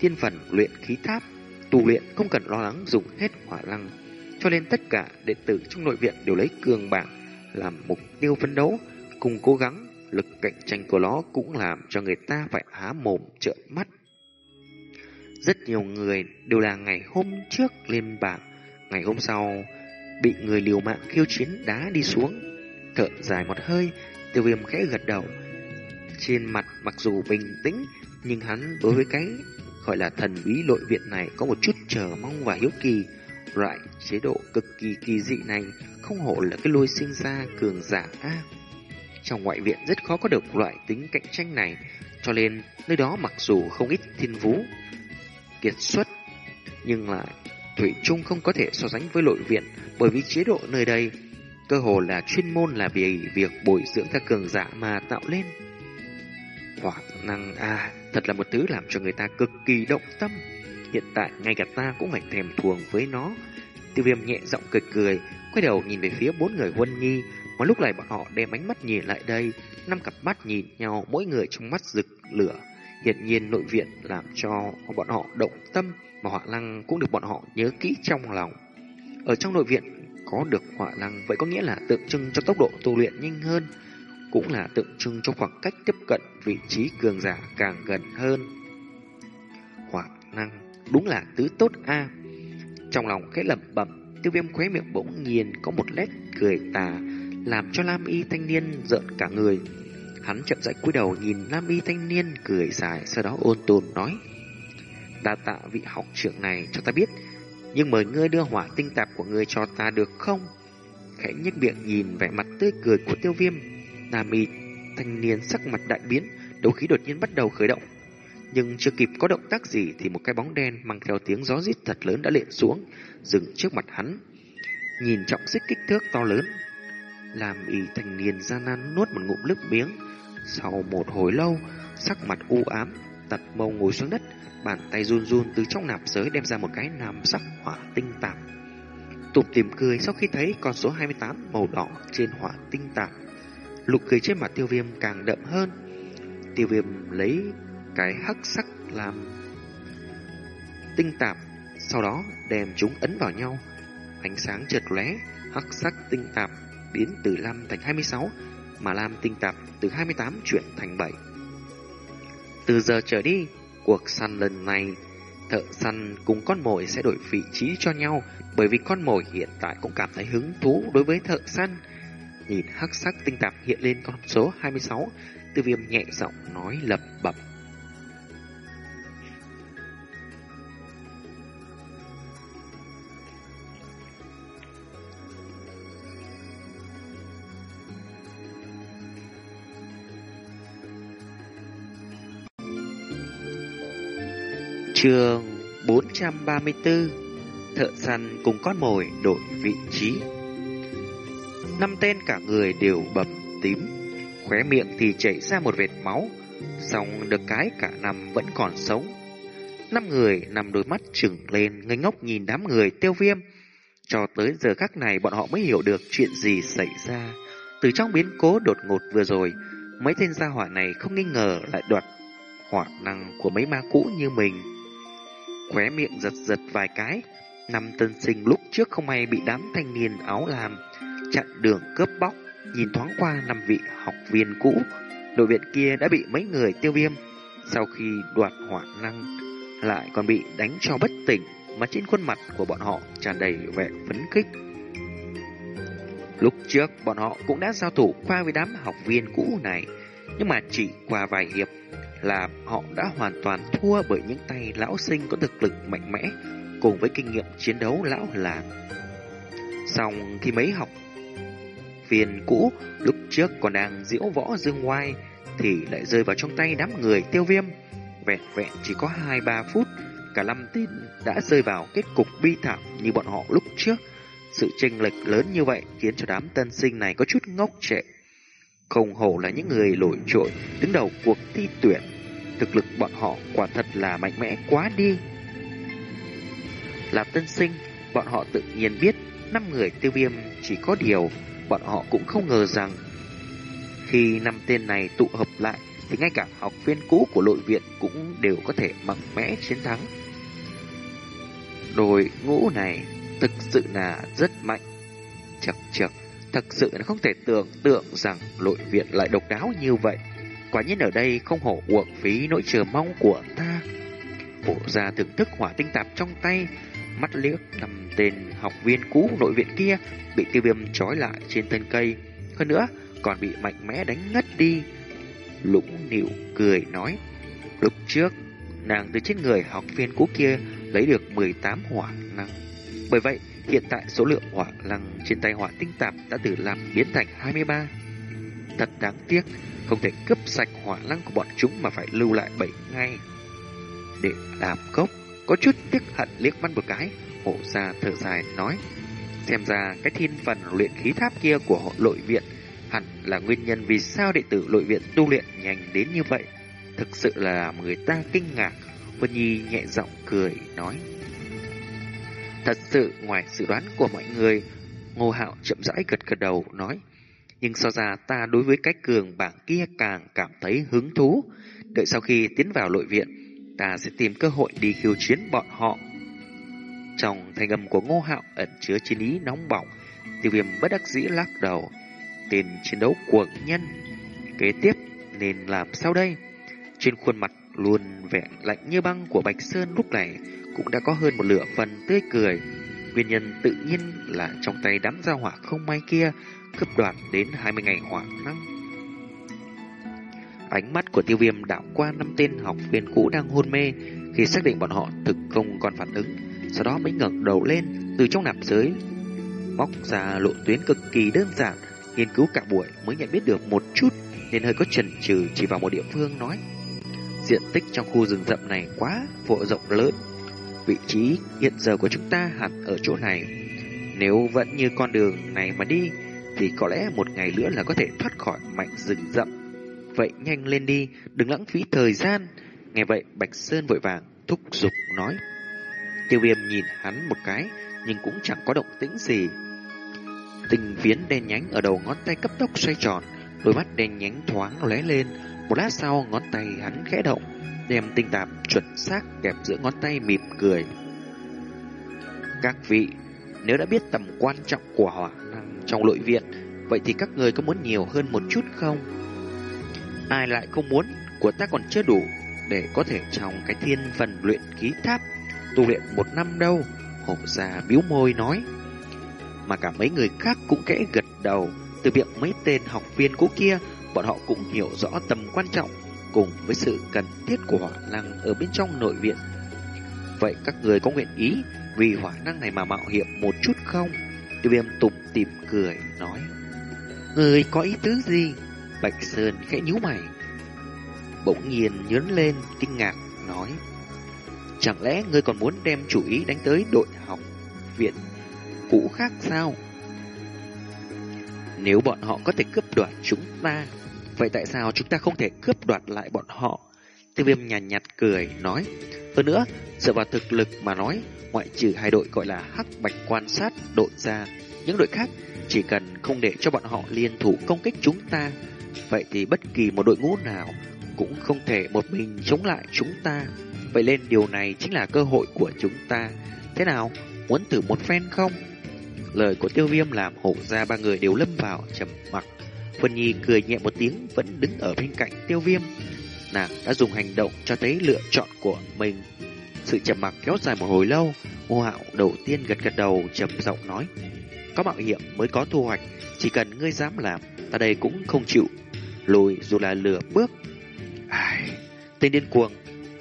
Speaker 1: thiên phần luyện khí tháp, tu luyện không cần lo lắng dùng hết hỏa lăng. Cho nên tất cả đệ tử trong nội viện đều lấy cường bảng làm mục tiêu phấn đấu, cùng cố gắng, lực cạnh tranh của nó cũng làm cho người ta phải há mồm trợn mắt. Rất nhiều người đều là ngày hôm trước lên bảng, ngày hôm sau bị người liều mạng khiêu chiến đá đi xuống. Thở dài một hơi, tiêu viêm khẽ gật đầu. Trên mặt mặc dù bình tĩnh, nhưng hắn đối với cái gọi là thần bí nội viện này có một chút chờ mong và hiếu kỳ. Loại chế độ cực kỳ kỳ dị này không hổ là cái lôi sinh ra cường giả A. Trong ngoại viện rất khó có được loại tính cạnh tranh này, cho nên nơi đó mặc dù không ít thiên vũ, kiệt xuất, nhưng lại Thủy chung không có thể so sánh với nội viện bởi vì chế độ nơi đây cơ hồ là chuyên môn là vì việc bồi dưỡng các cường giả mà tạo lên. Hỏa năng A thật là một thứ làm cho người ta cực kỳ động tâm. Hiện tại ngay cả ta cũng phải thèm thuồng với nó. Tiêu viêm nhẹ giọng cười cười, quay đầu nhìn về phía bốn người huân nhi. Mà lúc này bọn họ đem ánh mắt nhìn lại đây, năm cặp mắt nhìn nhau, mỗi người trong mắt rực lửa. Hiện nhiên nội viện làm cho bọn họ động tâm, mà hỏa lăng cũng được bọn họ nhớ kỹ trong lòng. Ở trong nội viện có được hỏa lăng vậy có nghĩa là tượng trưng cho tốc độ tu luyện nhanh hơn, cũng là tượng trưng cho khoảng cách tiếp cận vị trí cường giả càng gần hơn. Hỏa năng đúng là tứ tốt a. Trong lòng cái lẩm bẩm, tiêu viêm khóe miệng bỗng nhiên có một nét cười tà, làm cho Lam Y thanh niên giận cả người. Hắn chậm rãi cúi đầu nhìn nam Y thanh niên cười dài, sau đó ôn tồn nói: "Đa tạ vị học trưởng này cho ta biết, nhưng mời ngươi đưa hỏa tinh tạp của ngươi cho ta được không?" Khẽ nhếch miệng nhìn vẻ mặt tươi cười của Tiêu Viêm, Nam Y thanh niên sắc mặt đại biến, đấu khí đột nhiên bắt đầu khởi động. Nhưng chưa kịp có động tác gì thì một cái bóng đen mang theo tiếng gió rít thật lớn đã lện xuống, dừng trước mặt hắn. Nhìn trọng xích kích thước to lớn, làm y thanh niên gian nan nuốt một ngụm nước miếng. Sau một hồi lâu, sắc mặt u ám, tật mông ngồi xuống đất, bàn tay run run từ trong nạp giới đem ra một cái nam sắc hỏa tinh tạp. Tụp tìm cười sau khi thấy con số 28 màu đỏ trên hỏa tinh tạp. Lục cười trên mặt tiêu viêm càng đậm hơn. Tiêu viêm lấy cái hắc sắc làm tinh tạp, sau đó đem chúng ấn vào nhau. Ánh sáng chợt lóe, hắc sắc tinh tạp biến từ 5 thành 26, mà lam tinh tạp từ 28 chuyển thành 7. Từ giờ trở đi, cuộc săn lần này, thợ săn cùng con mồi sẽ đổi vị trí cho nhau, bởi vì con mồi hiện tại cũng cảm thấy hứng thú đối với thợ săn. Nhìn hắc sắc tinh tạp hiện lên con số 26, Tư viêm nhẹ giọng nói lập bập. Trường 434 Thợ săn cùng con mồi đổi vị trí. Năm tên cả người đều bầm tím, Khóe miệng thì chảy ra một vệt máu Xong được cái cả năm vẫn còn sống. Năm người nằm đôi mắt trừng lên, ngây ngốc nhìn đám người tiêu viêm. Cho tới giờ khắc này bọn họ mới hiểu được chuyện gì xảy ra. Từ trong biến cố đột ngột vừa rồi, Mấy tên gia hỏa này không nghi ngờ lại đoạt hỏa năng của mấy ma cũ như mình khóe miệng giật giật vài cái. Năm tân sinh lúc trước không may bị đám thanh niên áo làm chặn đường cướp bóc, nhìn thoáng qua năm vị học viên cũ, đội viện kia đã bị mấy người tiêu viêm. Sau khi đoạt hỏa năng, lại còn bị đánh cho bất tỉnh, mà trên khuôn mặt của bọn họ tràn đầy vẻ phấn khích. Lúc trước, bọn họ cũng đã giao thủ qua với đám học viên cũ này, nhưng mà chỉ qua vài hiệp là họ đã hoàn toàn thua bởi những tay lão sinh có thực lực mạnh mẽ cùng với kinh nghiệm chiến đấu lão làng. Xong khi mấy học viên cũ lúc trước còn đang diễu võ dương ngoai thì lại rơi vào trong tay đám người tiêu viêm. Vẹn vẹn chỉ có 2-3 phút, cả năm tin đã rơi vào kết cục bi thảm như bọn họ lúc trước. Sự chênh lệch lớn như vậy khiến cho đám tân sinh này có chút ngốc trệ. Không hổ là những người nổi trội đứng đầu cuộc thi tuyển. Thực lực bọn họ quả thật là mạnh mẽ quá đi. Là tân sinh, Bọn họ tự nhiên biết năm người tiêu viêm chỉ có điều bọn họ cũng không ngờ rằng khi năm tên này tụ hợp lại thì ngay cả học viên cũ của nội viện cũng đều có thể mạnh mẽ chiến thắng. Đội ngũ này thực sự là rất mạnh. Chật chật, thật sự là không thể tưởng tượng rằng nội viện lại độc đáo như vậy. Quả nhiên ở đây không hổ uổng phí nỗi chờ mong của ta. Bộ ra thưởng thức hỏa tinh tạp trong tay, mắt liếc năm tên học viên cũ nội viện kia bị tiêu viêm trói lại trên thân cây. Hơn nữa, còn bị mạnh mẽ đánh ngất đi. Lũng nịu cười nói, lúc trước, nàng từ trên người học viên cũ kia lấy được 18 hỏa năng. Bởi vậy, hiện tại số lượng hỏa lăng trên tay hỏa tinh tạp đã từ làm biến thành 23. Thật đáng tiếc, không thể cướp sạch hỏa lăng của bọn chúng mà phải lưu lại 7 ngày. Để làm cốc, có chút tiếc hận liếc mắt một cái, hổ ra thở dài nói. Xem ra cái thiên phần luyện khí tháp kia của họ lội viện hẳn là nguyên nhân vì sao đệ tử lội viện tu luyện nhanh đến như vậy. Thực sự là người ta kinh ngạc. Vân Nhi nhẹ giọng cười, nói. Thật sự ngoài dự đoán của mọi người, Ngô Hạo chậm rãi gật gật đầu, nói. Nhưng so ra ta đối với cái cường bảng kia càng cảm thấy hứng thú. Đợi sau khi tiến vào nội viện, ta sẽ tìm cơ hội đi khiêu chiến bọn họ. Trong thanh âm của Ngô Hạo ẩn chứa chiến ý nóng bỏng, tiêu viêm bất đắc dĩ lắc đầu. Tên chiến đấu cuồng nhân. Kế tiếp nên làm sao đây? Trên khuôn mặt luôn vẻ lạnh như băng của Bạch Sơn lúc này cũng đã có hơn một lửa phần tươi cười. Nguyên nhân tự nhiên là trong tay đám giao hỏa không may kia cướp đoạt đến 20 ngày hỏa năng. Ánh mắt của tiêu viêm đảo qua năm tên học viên cũ đang hôn mê khi xác định bọn họ thực không còn phản ứng. Sau đó mới ngẩng đầu lên từ trong nạp giới móc ra lộ tuyến cực kỳ đơn giản, nghiên cứu cả buổi mới nhận biết được một chút nên hơi có chần chừ chỉ vào một địa phương nói, diện tích trong khu rừng rậm này quá vội rộng lớn vị trí hiện giờ của chúng ta hẳn ở chỗ này. Nếu vẫn như con đường này mà đi thì có lẽ một ngày nữa là có thể thoát khỏi mạnh rừng rậm. Vậy nhanh lên đi đừng lãng phí thời gian. Nghe vậy bạch sơn vội vàng thúc giục nói. Tiêu viêm nhìn hắn một cái nhưng cũng chẳng có động tĩnh gì. Tinh viến đen nhánh ở đầu ngón tay cấp tốc xoay tròn, đôi mắt đen nhánh thoáng lóe lên. Một lát sau ngón tay hắn khẽ động, đem tinh tạp chuẩn xác kẹp giữa ngón tay mỉm cười. Các vị, nếu đã biết tầm quan trọng của hỏa năng trong nội viện, vậy thì các người có muốn nhiều hơn một chút không? Ai lại không muốn, của ta còn chưa đủ để có thể trong cái thiên phần luyện khí tháp tu luyện một năm đâu. Hổ già biếu môi nói mà cả mấy người khác cũng kẽ gật đầu. Từ miệng mấy tên học viên cũ kia, bọn họ cũng hiểu rõ tầm quan trọng cùng với sự cần thiết của hỏa năng ở bên trong nội viện. Vậy các người có nguyện ý vì hỏa năng này mà mạo hiểm một chút không? Tiêu viêm tục tìm cười, nói. Người có ý tứ gì? Bạch Sơn khẽ nhíu mày. Bỗng nhiên nhớn lên, kinh ngạc, nói. Chẳng lẽ ngươi còn muốn đem chủ ý đánh tới đội học viện cũ khác sao? Nếu bọn họ có thể cướp đoạt chúng ta, vậy tại sao chúng ta không thể cướp đoạt lại bọn họ? Tiêu viêm nhàn nhạt, nhạt cười, nói. Hơn nữa, dựa vào thực lực mà nói, ngoại trừ hai đội gọi là hắc bạch quan sát đội ra, những đội khác chỉ cần không để cho bọn họ liên thủ công kích chúng ta, vậy thì bất kỳ một đội ngũ nào cũng không thể một mình chống lại chúng ta. Vậy nên điều này chính là cơ hội của chúng ta. Thế nào, muốn thử một phen không? Lời của tiêu viêm làm hổ ra ba người đều lâm vào trầm mặc. Vân Nhi cười nhẹ một tiếng vẫn đứng ở bên cạnh tiêu viêm. Nàng đã dùng hành động cho thấy lựa chọn của mình. Sự trầm mặc kéo dài một hồi lâu, Ngô Hạo đầu tiên gật gật đầu trầm giọng nói. Có mạo hiểm mới có thu hoạch, chỉ cần ngươi dám làm, ta đây cũng không chịu. Lùi dù là lửa bước. Ai, tên điên cuồng.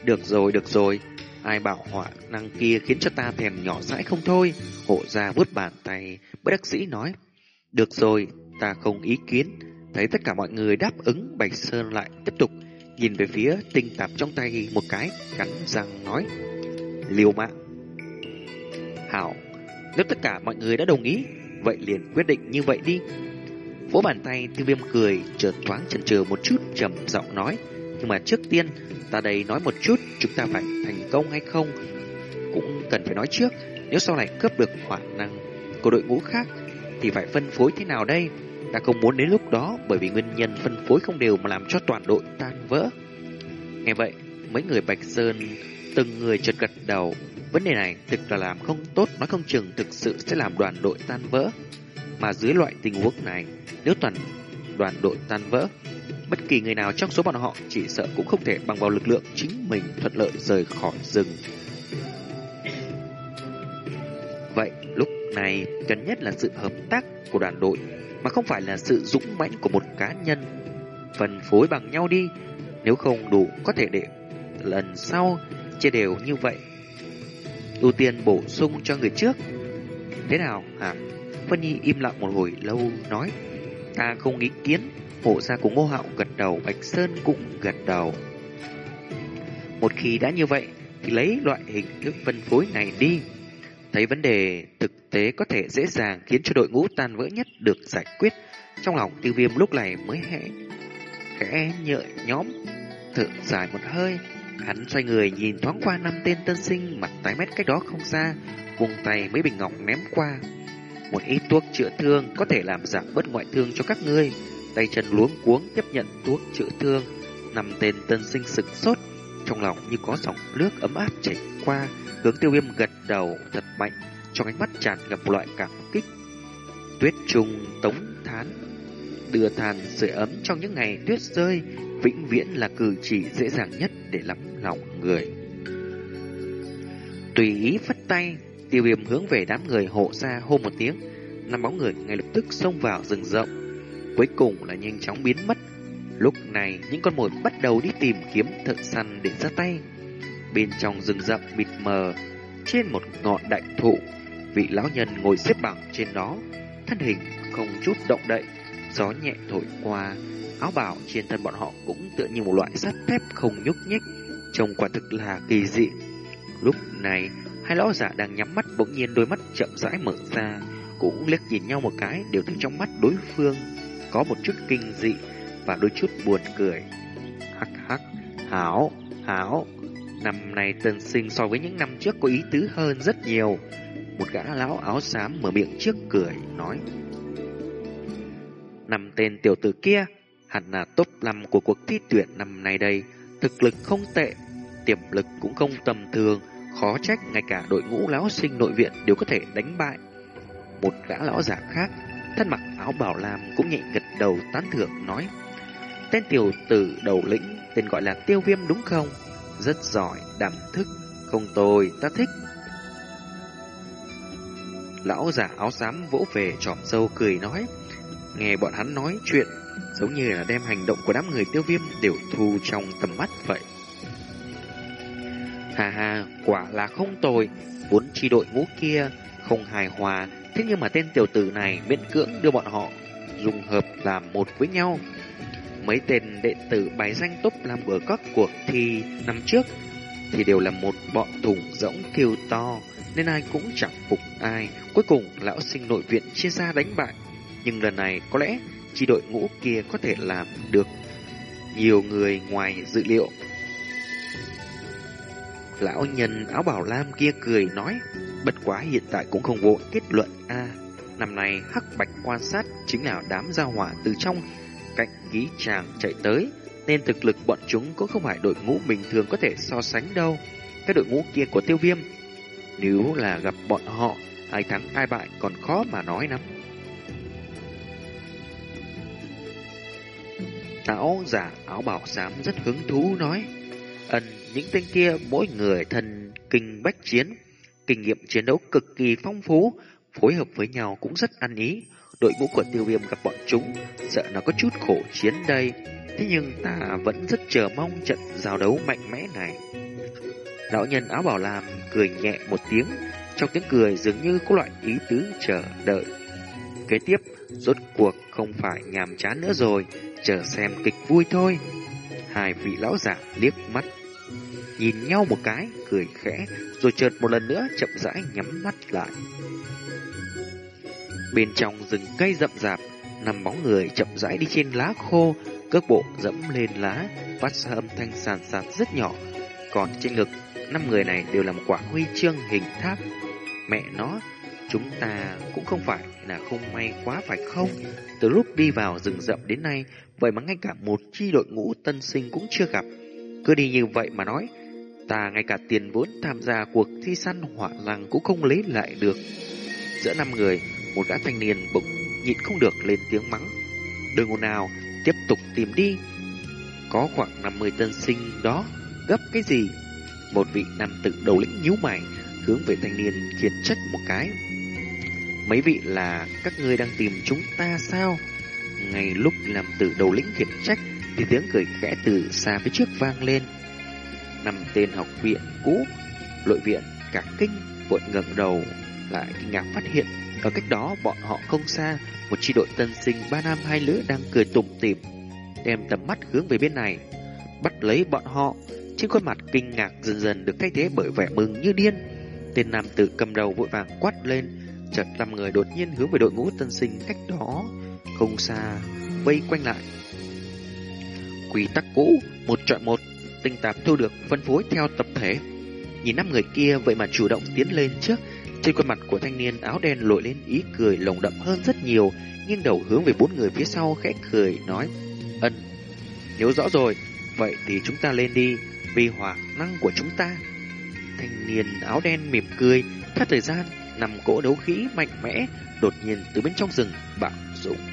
Speaker 1: Được rồi, được rồi, Ai bảo họa năng kia khiến cho ta thèm nhỏ dãi không thôi. Hộ ra vuốt bàn tay, bất đắc dĩ nói. Được rồi, ta không ý kiến. Thấy tất cả mọi người đáp ứng, Bạch Sơn lại tiếp tục nhìn về phía tinh tạp trong tay một cái, cắn răng nói. Liều mạng. Hảo, nếu tất cả mọi người đã đồng ý, vậy liền quyết định như vậy đi. Vỗ bàn tay, tiêu viêm cười, chợt thoáng chần chừ một chút, trầm giọng nói. Nhưng mà trước tiên, Ta đây nói một chút chúng ta phải thành công hay không cũng cần phải nói trước. Nếu sau này cướp được khả năng của đội ngũ khác thì phải phân phối thế nào đây? Ta không muốn đến lúc đó bởi vì nguyên nhân phân phối không đều mà làm cho toàn đội tan vỡ. Nghe vậy, mấy người Bạch Sơn từng người chợt gật đầu. Vấn đề này thực là làm không tốt, nói không chừng thực sự sẽ làm đoàn đội tan vỡ. Mà dưới loại tình huống này, nếu toàn đoàn đội tan vỡ, bất kỳ người nào trong số bọn họ chỉ sợ cũng không thể bằng vào lực lượng chính mình thuận lợi rời khỏi rừng. Vậy lúc này cần nhất là sự hợp tác của đoàn đội mà không phải là sự dũng mãnh của một cá nhân. Phân phối bằng nhau đi, nếu không đủ có thể để lần sau chia đều như vậy. Ưu tiên bổ sung cho người trước. Thế nào hả? Vân Nhi im lặng một hồi lâu nói, ta không ý kiến. Hộ gia của Ngô Hạo gật đầu, Bạch Sơn cũng gật đầu. Một khi đã như vậy, thì lấy loại hình thức phân phối này đi. Thấy vấn đề thực tế có thể dễ dàng khiến cho đội ngũ tan vỡ nhất được giải quyết. Trong lòng tiêu viêm lúc này mới hẽ khẽ nhợi nhóm thở dài một hơi. Hắn xoay người nhìn thoáng qua năm tên tân sinh, mặt tái mét cách đó không xa, vùng tay mấy bình ngọc ném qua. Một ít thuốc chữa thương có thể làm giảm bớt ngoại thương cho các ngươi. Tay chân luống cuống tiếp nhận thuốc chữa thương. Năm tên tân sinh sực sốt, trong lòng như có dòng nước ấm áp chảy qua hướng tiêu viêm gật đầu thật mạnh trong ánh mắt tràn ngập loại cảm kích tuyết trùng tống thán đưa than sưởi ấm trong những ngày tuyết rơi, vĩnh viễn là cử chỉ dễ dàng nhất để lắm lòng người. Tùy ý phất tay, tiêu viêm hướng về đám người hộ ra hô một tiếng, năm bóng người ngay lập tức xông vào rừng rộng. Cuối cùng là nhanh chóng biến mất. Lúc này, những con mồi bắt đầu đi tìm kiếm thợ săn để ra tay. Bên trong rừng rậm mịt mờ, trên một ngọn đại thụ, vị lão nhân ngồi xếp bằng trên đó, thân hình không chút động đậy, Gió nhẹ thổi qua, áo bào trên thân bọn họ cũng tựa như một loại sắt thép không nhúc nhích, trông quả thực là kỳ dị. Lúc này, hai lão giả đang nhắm mắt bỗng nhiên đôi mắt chậm rãi mở ra, cũng liếc nhìn nhau một cái đều thấy trong mắt đối phương có một chút kinh dị và đôi chút buồn cười. Hắc hắc, hảo, hảo, năm nay tân sinh so với những năm trước có ý tứ hơn rất nhiều. Một gã lão áo xám mở miệng trước cười, nói. Năm tên tiểu tử kia hẳn là top 5 của cuộc thi tuyển năm nay đây. Thực lực không tệ, tiềm lực cũng không tầm thường, khó trách ngay cả đội ngũ lão sinh nội viện đều có thể đánh bại. Một gã lão giả khác, thân mặc áo bảo lam cũng nhẹ gật đầu tán thưởng nói. Tên tiểu tử đầu lĩnh, tên gọi là tiêu viêm đúng không? Rất giỏi, đảm thức, không tồi, ta thích. Lão giả áo xám vỗ về trọm sâu cười nói. Nghe bọn hắn nói chuyện, giống như là đem hành động của đám người tiêu viêm đều thu trong tầm mắt vậy. Hà hà, quả là không tồi, vốn chi đội ngũ kia không hài hòa, thế nhưng mà tên tiểu tử này miễn cưỡng đưa bọn họ dùng hợp làm một với nhau. Mấy tên đệ tử bài danh top làm ở các cuộc thi năm trước thì đều là một bọn thùng rỗng kêu to, nên ai cũng chẳng phục ai. Cuối cùng, lão sinh nội viện chia ra đánh bại nhưng lần này có lẽ chỉ đội ngũ kia có thể làm được nhiều người ngoài dự liệu. Lão nhân áo bảo lam kia cười nói, bất quá hiện tại cũng không vội kết luận a năm nay hắc bạch quan sát chính là đám gia hỏa từ trong cạnh ký chàng chạy tới, nên thực lực bọn chúng cũng không phải đội ngũ bình thường có thể so sánh đâu. các đội ngũ kia của tiêu viêm, nếu là gặp bọn họ, ai thắng ai bại còn khó mà nói lắm. Lão giả áo bảo xám rất hứng thú nói. Ân, những tên kia mỗi người thần kinh bách chiến, kinh nghiệm chiến đấu cực kỳ phong phú, phối hợp với nhau cũng rất ăn ý. Đội ngũ của tiêu viêm gặp bọn chúng, sợ nó có chút khổ chiến đây. Thế nhưng ta vẫn rất chờ mong trận giao đấu mạnh mẽ này. Lão nhân áo bảo làm cười nhẹ một tiếng, trong tiếng cười dường như có loại ý tứ chờ đợi. Kế tiếp, rốt cuộc không phải nhàm chán nữa rồi, chờ xem kịch vui thôi. Hai vị lão giả liếc mắt, nhìn nhau một cái, cười khẽ, rồi chợt một lần nữa chậm rãi nhắm mắt lại. Bên trong rừng cây rậm rạp, nằm bóng người chậm rãi đi trên lá khô, cước bộ dẫm lên lá, phát ra âm thanh sàn sạt rất nhỏ. Còn trên ngực, năm người này đều là một quả huy chương hình tháp. Mẹ nó, chúng ta cũng không phải là không may quá phải không? Từ lúc đi vào rừng rậm đến nay, vậy mà ngay cả một chi đội ngũ tân sinh cũng chưa gặp. Cứ đi như vậy mà nói, ta ngay cả tiền vốn tham gia cuộc thi săn hỏa lăng cũng không lấy lại được. Giữa năm người, một gã thanh niên bụng nhịn không được lên tiếng mắng. Đừng ồn nào, tiếp tục tìm đi. Có khoảng 50 tân sinh đó, gấp cái gì? Một vị nam tử đầu lĩnh nhíu mày, hướng về thanh niên khiển trách một cái. Mấy vị là các ngươi đang tìm chúng ta sao? Ngay lúc làm tử đầu lĩnh khiển trách thì tiếng cười khẽ từ xa phía trước vang lên. Năm tên học viện cũ, lội viện cả kinh vội ngẩng đầu lại kinh ngạc phát hiện ở cách đó, bọn họ không xa, một chi đội tân sinh ba nam hai nữ đang cười tủm tỉm, đem tầm mắt hướng về bên này. Bắt lấy bọn họ, trên khuôn mặt kinh ngạc dần dần được thay thế bởi vẻ mừng như điên. Tên nam tử cầm đầu vội vàng quát lên, chợt năm người đột nhiên hướng về đội ngũ tân sinh cách đó, không xa, vây quanh lại. Quy tắc cũ, một chọn một, tinh tạp thu được, phân phối theo tập thể. Nhìn năm người kia vậy mà chủ động tiến lên trước trên khuôn mặt của thanh niên áo đen lội lên ý cười lồng đậm hơn rất nhiều, nghiêng đầu hướng về bốn người phía sau khẽ cười nói, ân, nhớ rõ rồi, vậy thì chúng ta lên đi, vì hỏa năng của chúng ta. Thanh niên áo đen mỉm cười, theo thời gian, nằm cỗ đấu khí mạnh mẽ, đột nhiên từ bên trong rừng bạo dũng